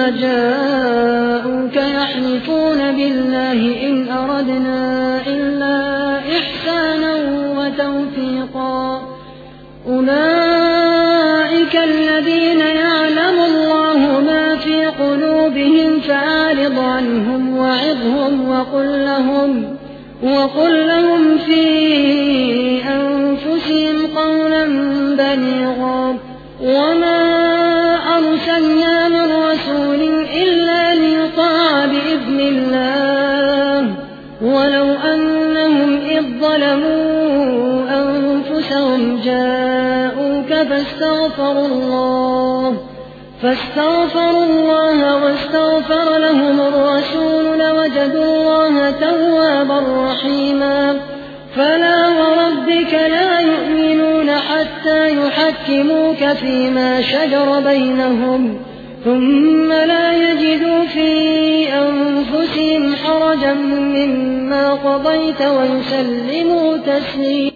ثم جاءوك يحلفون بالله إن أردنا إلا إحسانا وتوفيقا. أولئك الذين يعلم الله ما في قلوبهم فأعرض عنهم وعظهم وقل لهم وقل لهم في أنفسهم قولا بليغا. وما ظلموا أنفسهم جاءوك فاستغفروا الله فاستغفروا الله واستغفر لهم الرسول لوجدوا الله توابا رحيما. فلا وربك لا يؤمنون حتى يحكموك فيما شجر بينهم ثم لا يجدوا حرجا مما قضيت ويسلموا تسليما